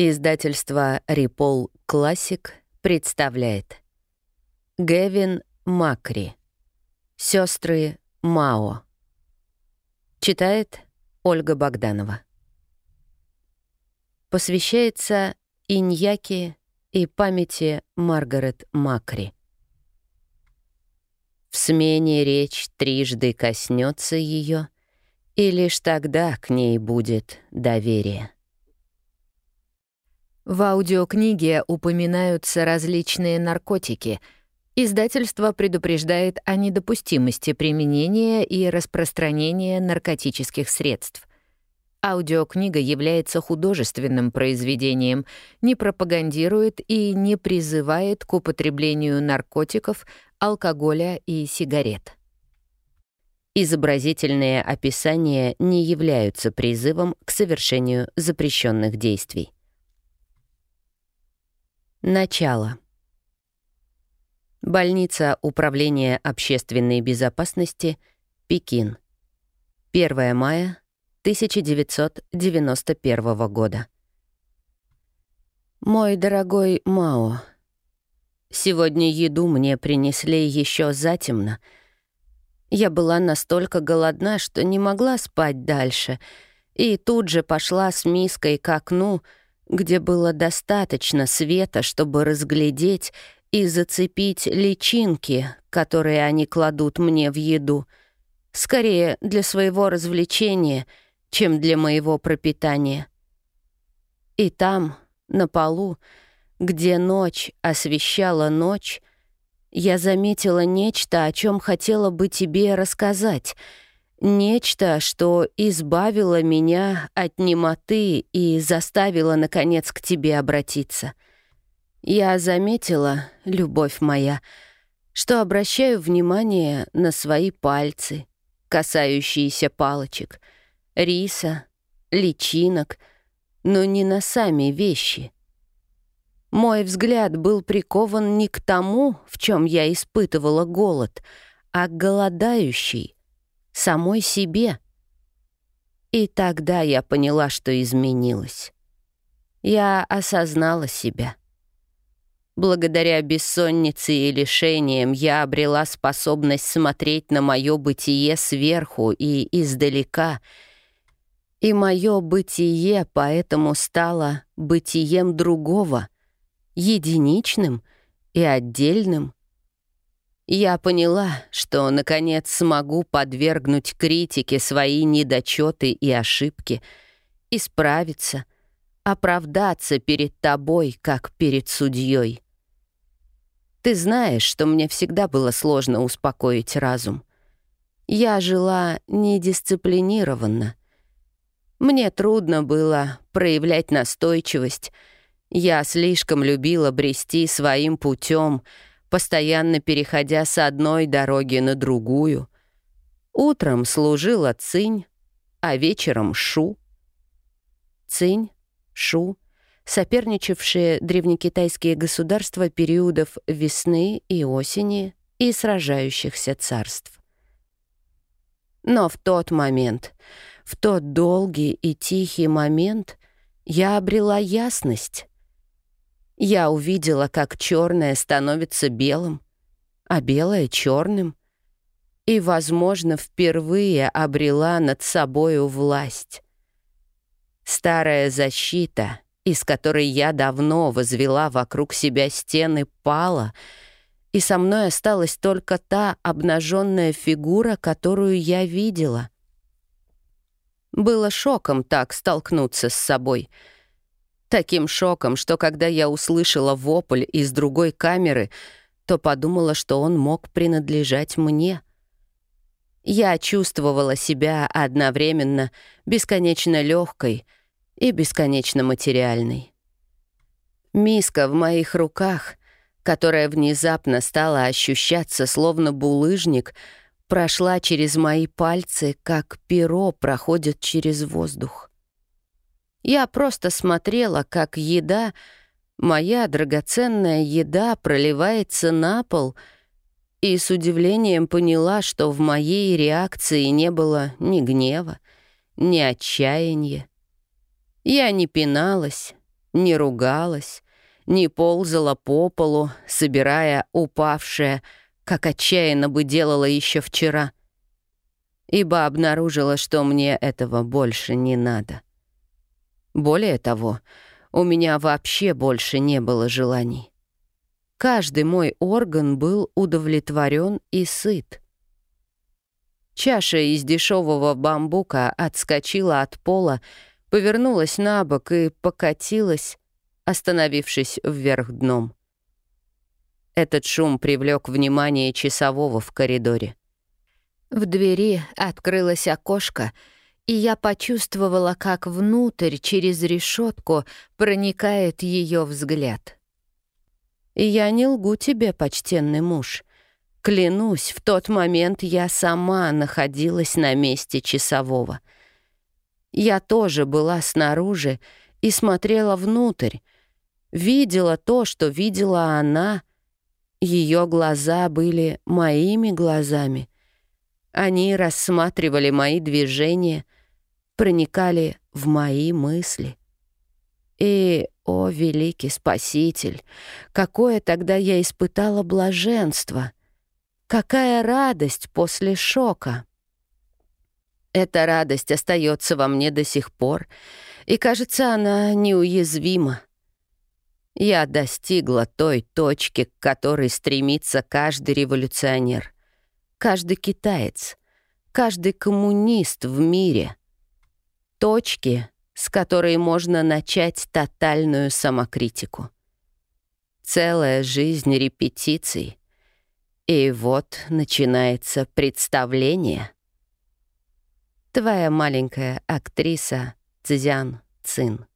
Издательство «Рипол Классик» представляет. Гевин Макри. Сестры Мао Читает Ольга Богданова. Посвящается Иньяке и памяти Маргарет Макри. В смене речь трижды коснется ее, и лишь тогда к ней будет доверие. В аудиокниге упоминаются различные наркотики. Издательство предупреждает о недопустимости применения и распространения наркотических средств. Аудиокнига является художественным произведением, не пропагандирует и не призывает к употреблению наркотиков, алкоголя и сигарет. Изобразительные описания не являются призывом к совершению запрещенных действий. Начало. Больница Управления общественной безопасности, Пекин. 1 мая 1991 года. Мой дорогой Мао, сегодня еду мне принесли еще затемно. Я была настолько голодна, что не могла спать дальше, и тут же пошла с миской к окну — где было достаточно света, чтобы разглядеть и зацепить личинки, которые они кладут мне в еду, скорее для своего развлечения, чем для моего пропитания. И там, на полу, где ночь освещала ночь, я заметила нечто, о чем хотела бы тебе рассказать — Нечто, что избавило меня от немоты и заставило, наконец, к тебе обратиться. Я заметила, любовь моя, что обращаю внимание на свои пальцы, касающиеся палочек, риса, личинок, но не на сами вещи. Мой взгляд был прикован не к тому, в чем я испытывала голод, а к голодающей, самой себе. И тогда я поняла, что изменилась. Я осознала себя. Благодаря бессоннице и лишениям я обрела способность смотреть на мое бытие сверху и издалека. И мое бытие поэтому стало бытием другого, единичным и отдельным, я поняла, что, наконец, смогу подвергнуть критике свои недочеты и ошибки, исправиться, оправдаться перед тобой, как перед судьей. Ты знаешь, что мне всегда было сложно успокоить разум. Я жила недисциплинированно. Мне трудно было проявлять настойчивость. Я слишком любила брести своим путем — постоянно переходя с одной дороги на другую. Утром служила цинь, а вечером шу. Цинь, шу — соперничавшие древнекитайские государства периодов весны и осени и сражающихся царств. Но в тот момент, в тот долгий и тихий момент я обрела ясность, я увидела, как черное становится белым, а белое — черным. И, возможно, впервые обрела над собою власть. Старая защита, из которой я давно возвела вокруг себя стены, пала, и со мной осталась только та обнаженная фигура, которую я видела. Было шоком так столкнуться с собой — Таким шоком, что когда я услышала вопль из другой камеры, то подумала, что он мог принадлежать мне. Я чувствовала себя одновременно бесконечно легкой и бесконечно материальной. Миска в моих руках, которая внезапно стала ощущаться словно булыжник, прошла через мои пальцы, как перо проходит через воздух. Я просто смотрела, как еда, моя драгоценная еда, проливается на пол, и с удивлением поняла, что в моей реакции не было ни гнева, ни отчаяния. Я не пиналась, не ругалась, не ползала по полу, собирая упавшее, как отчаянно бы делала еще вчера, ибо обнаружила, что мне этого больше не надо. Более того, у меня вообще больше не было желаний. Каждый мой орган был удовлетворен и сыт. Чаша из дешевого бамбука отскочила от пола, повернулась на бок и покатилась, остановившись вверх дном. Этот шум привлек внимание часового в коридоре. В двери открылось окошко, и я почувствовала, как внутрь через решетку проникает ее взгляд. Я не лгу тебе, почтенный муж. Клянусь, в тот момент я сама находилась на месте часового. Я тоже была снаружи и смотрела внутрь, видела то, что видела она. Ее глаза были моими глазами. Они рассматривали мои движения, проникали в мои мысли. И, о, великий Спаситель, какое тогда я испытала блаженство — Какая радость после шока! Эта радость остается во мне до сих пор, и, кажется, она неуязвима. Я достигла той точки, к которой стремится каждый революционер, каждый китаец, каждый коммунист в мире. Точки, с которой можно начать тотальную самокритику. Целая жизнь репетиций, и вот начинается представление. Твоя маленькая актриса Цзян Цин.